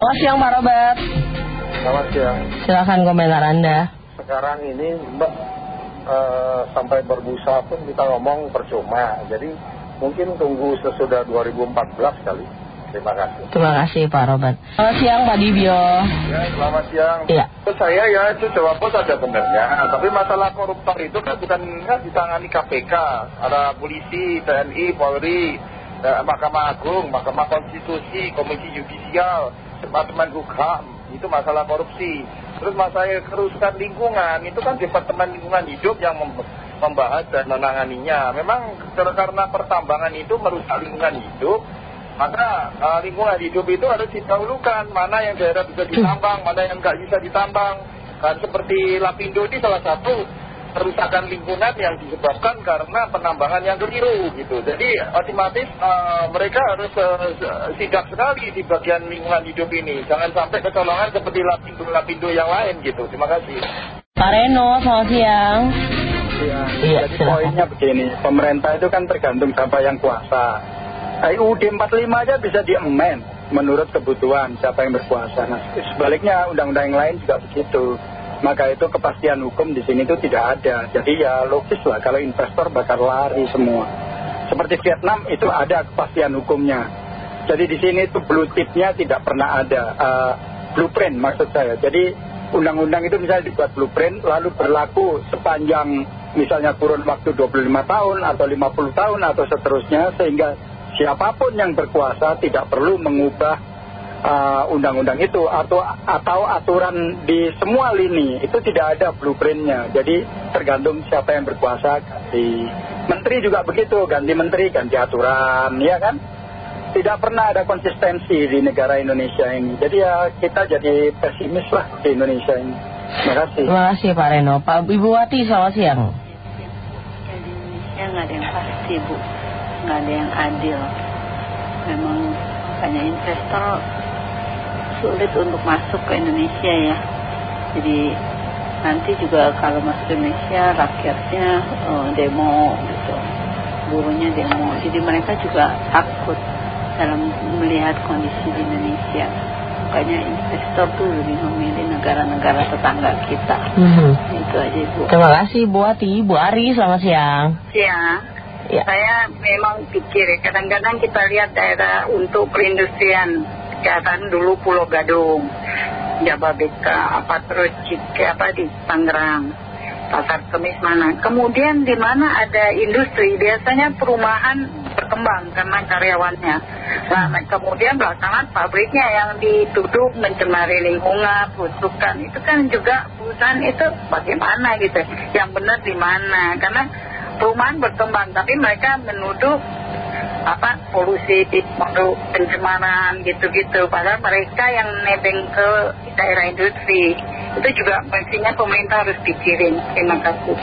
Selamat siang Pak Robert. Selamat siang. Silakan komentar Anda. Sekarang ini Mbak eh, sampai berbusa pun kita ngomong percuma. Jadi mungkin tunggu sesudah 2014 kali. Terima kasih. Terima kasih Pak Robert. Selamat siang Pak Dibio. Ya, selamat siang. Iya. Saya ya itu cawapres ada benernya. Tapi masalah koruptor itu kan bukan nggak ditangani KPK. Ada polisi, TNI, Polri, eh, Mahkamah Agung, Mahkamah Konstitusi, Komisi Yudisial, Departemen Hukum. Itu masalah korupsi. Terus masalah kerusakan lingkungan itu kan Departemen Lingkungan Hidup yang mem- membahas dan menanganinya. Memang karena pertambangan itu merusak lingkungan hidup, maka eh, lingkungan hidup itu harus didahulukan mana yang daerah bisa ditambang, mana yang nggak bisa ditambang. Kan seperti Lapindo ini salah satu kerusakan lingkungan yang disebabkan karena penambangan yang keliru gitu. Jadi otomatis eh, mereka harus eh, sidak sekali di bagian lingkungan hidup ini. Jangan sampai kecolongan seperti Lapindo-Lapindo yang lain gitu. Terima kasih. Pak Reno, selamat siang. Iya, Iya, jadi silakan. poinnya begini, pemerintah itu kan tergantung siapa yang kuasa. UUD 45 aja bisa diemen menurut kebutuhan siapa yang berkuasa. Nah, sebaliknya undang-undang yang lain juga begitu. Maka itu kepastian hukum di sini itu tidak ada. Jadi ya logis lah kalau investor bakal lari semua. Seperti Vietnam itu ada kepastian hukumnya. Jadi di sini itu blue tipnya tidak pernah ada. eh, blueprint maksud saya. Jadi undang-undang itu misalnya dibuat blueprint lalu berlaku sepanjang misalnya kurun waktu 25 tahun atau 50 tahun atau seterusnya sehingga siapa pun yang berkuasa tidak perlu mengubah uh, undang-undang itu atau atau aturan di semua lini itu tidak ada blueprintnya. Jadi tergantung siapa yang berkuasa ganti menteri juga begitu. Ganti menteri ganti aturan ya kan? Tidak pernah ada konsistensi di negara Indonesia ini. Jadi ya kita jadi pesimis lah di Indonesia ini. Terima kasih. Terima kasih Pak Reno. Pak Ibu Wati, selamat siang. Di Indonesia nggak ada yang pasti bu, nggak ada yang adil. Memang banyak investor sulit untuk masuk ke Indonesia ya. Jadi nanti juga kalau masuk ke Indonesia rakyatnya eh, demo gitu, buruhnya demo. Jadi mereka juga takut dalam melihat kondisi di Indonesia. Makanya investor tuh lebih memilih negara-negara tetangga kita. Mhm. Itu aja ibu. Terima kasih Bu Wati. Bu Ari, selamat siang. siang. Ya. Saya memang pikir ya, kadang-kadang kita lihat daerah untuk perindustrian, kelihatan dulu Pulau Gadung, Jababeka, apa terus Cike, apa di Tangerang, Pasar Kemis mana. Kemudian di mana ada industri, biasanya perumahan berkembang karena karyawannya. Nah, kemudian belakangan pabriknya yang dituduh mencemari lingkungan, busukan, itu kan juga perusahaan itu bagaimana gitu. Yang benar di mana? Karena perumahan berkembang tapi mereka menuduh apa polusi menuduh pencemaran gitu-gitu. Padahal mereka yang nebeng ke daerah industri itu juga mestinya pemerintah harus pikirin terima kasih